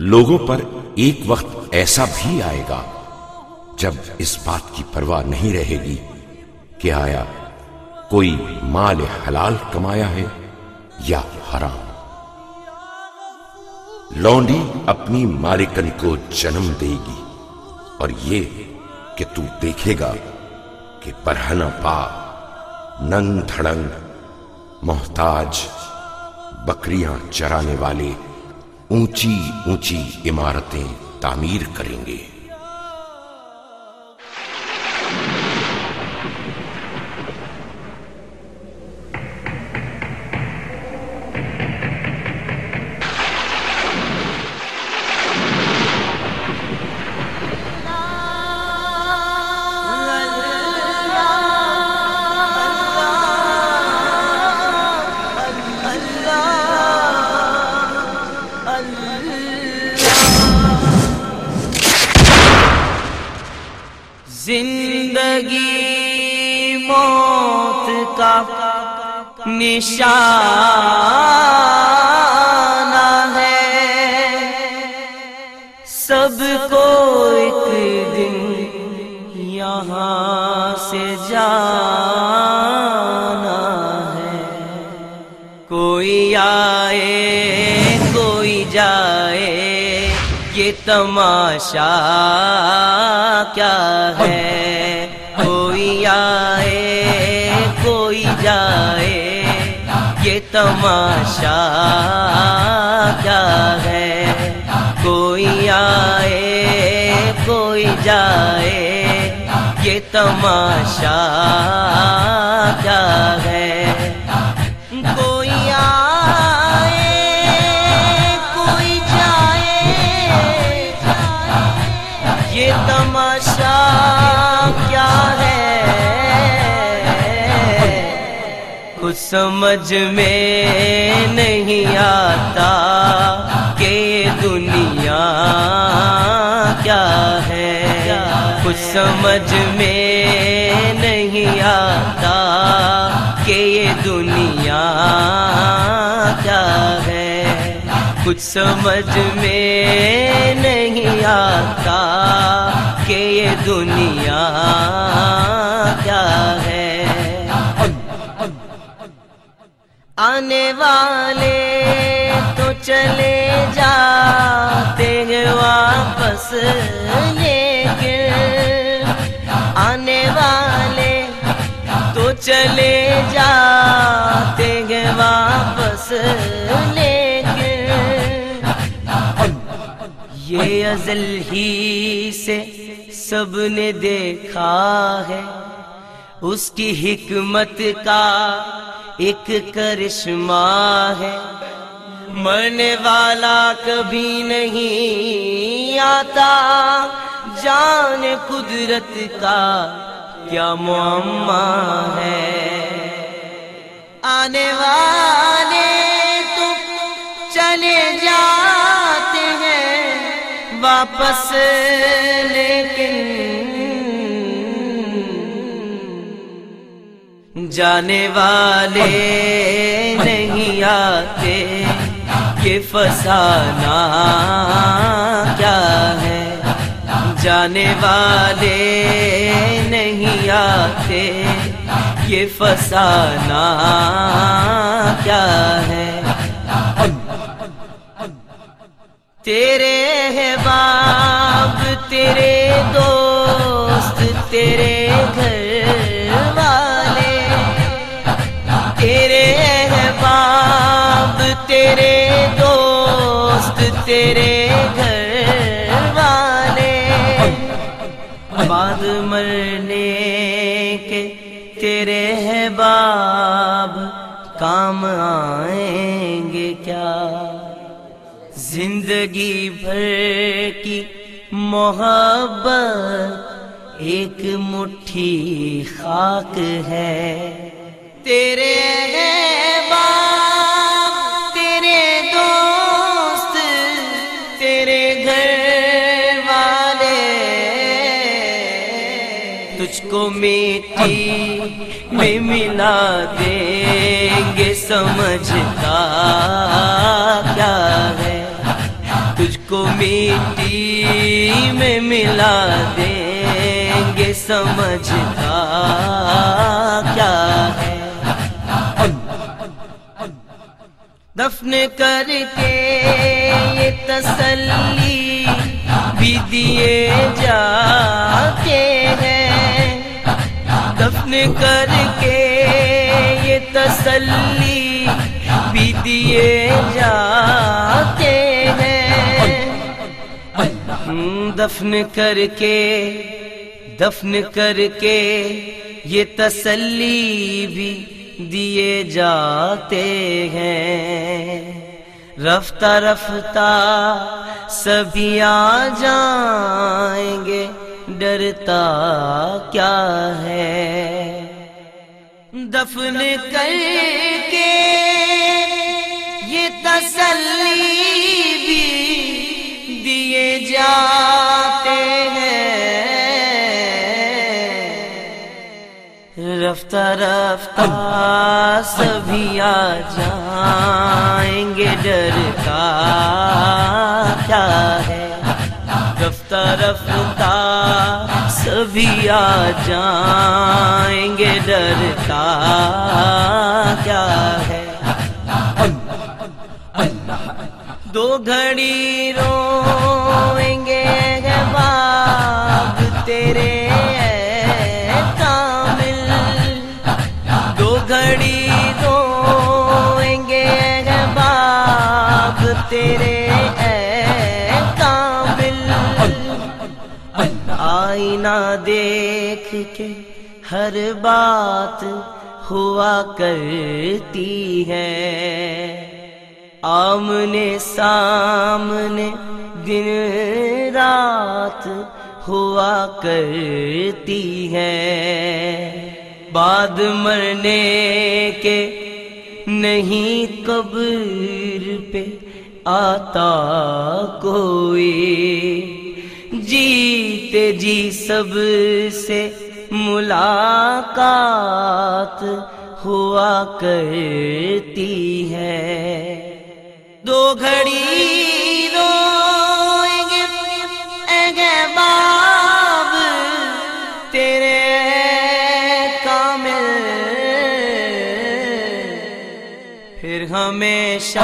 لوگوں پر ایک وقت ایسا بھی آئے گا جب اس بات کی پرواہ نہیں رہے گی کہ آیا کوئی مال حلال کمایا ہے یا حرام۔ لونڈی اپنی مالکن کو جنم دے گی اور یہ کہ تو دیکھے گا کہ برہنا پا، ننگ دھڑنگ، محتاج، بکریاں چرانے والے اونچی اونچی عمارتیں تعمیر کریں گے۔ کا نشانہ ہے۔ سب کو ایک دن یہاں سے جانا ہے۔ کوئی آئے، کوئی جائے، یہ تماشا کیا ہے؟ کوئی آئے تماشا کیا ہے؟ کوئی آئے، کوئی جائے، یہ تماشا کیا ہے؟ کوئی یہ تماشا کیا ہے؟ سمجھ میں نہیں آتا کہ دنیا کیا ہے۔ کچھ سمجھ میں نہیں آتا کہ یہ دنیا کیا ہے۔ کچھ سمجھ میں نہیں آتا کہ یہ دنیا کیا ہے۔ آنے والے تو چلے جاتے ہیں واپس لیکن آنے والے تو چلے جاتے ہیں واپس لیکن یہ ازل ہی سے سب نے دیکھا ہے، اس کی حکمت کا ایک کرشمہ ہے۔ مرنے والا کبھی نہیں آتا۔ جان قدرت کا کیا معمہ ہے۔ آنے والے تو چلے جاتے ہیں۔ واپس لیکن جانے والے نہیں آتے یہ فسانہ کیا ہے۔ جانے والے نہیں آتے یہ فسانہ کیا ہے۔ تیرے ہے باب کام آئیں گے کیا؟ زندگی بھر کی محبت ایک مٹھی خاک ہے۔ تیرے میٹھی میں ملا دیں گے، سمجھتا کیا ہے؟ تجھ کو مٹی میں ملا دیں گے، سمجھتا کیا ہے؟ دفن کر کے یہ تسلی بھی دیے جاتے دفن کر کے، دفن کر کے یہ تسلی بھی دیے جاتے ہیں۔ رفتہ رفتہ سبھی آ جائیں گے، ڈرتا کیا ہے؟ دفن کر کے یہ تسلی رفتہ رفتہ سبھی آ جائیں گے ڈر کا کیا ہے؟ رفتہ رفتہ سبھی آ جائیں گے ڈر کا کیا ہے؟ دو گھڑی روئیں گے باپ تیرے باپ تیرے کامل آئینہ دیکھ کے ہر بات ہوا کرتی ہے۔ آمنے سامنے دن رات ہوا کرتی ہے۔ بعد مرنے کے نہیں قبر پہ آتا کوئی۔ جیتے جی سب سے ملاقات ہوا کرتی ہے۔ دو گھڑی پھر ہمیشہ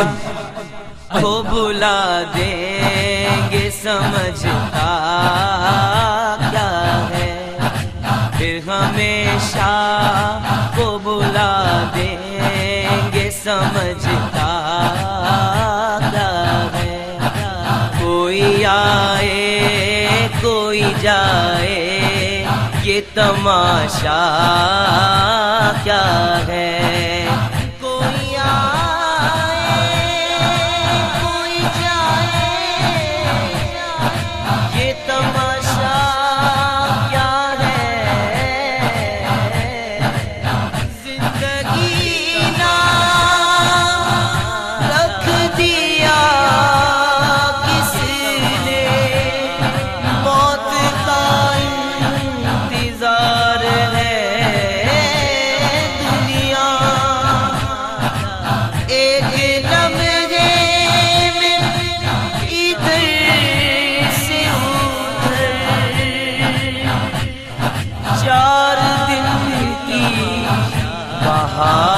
کو بلا دیں گے، سمجھتا کیا ہے؟ پھر ہمیشہ کو بلا دیں گے، سمجھتا کیا ہے؟ کوئی آئے، کوئی جائے، یہ تماشا کیا ہے؟ 아하.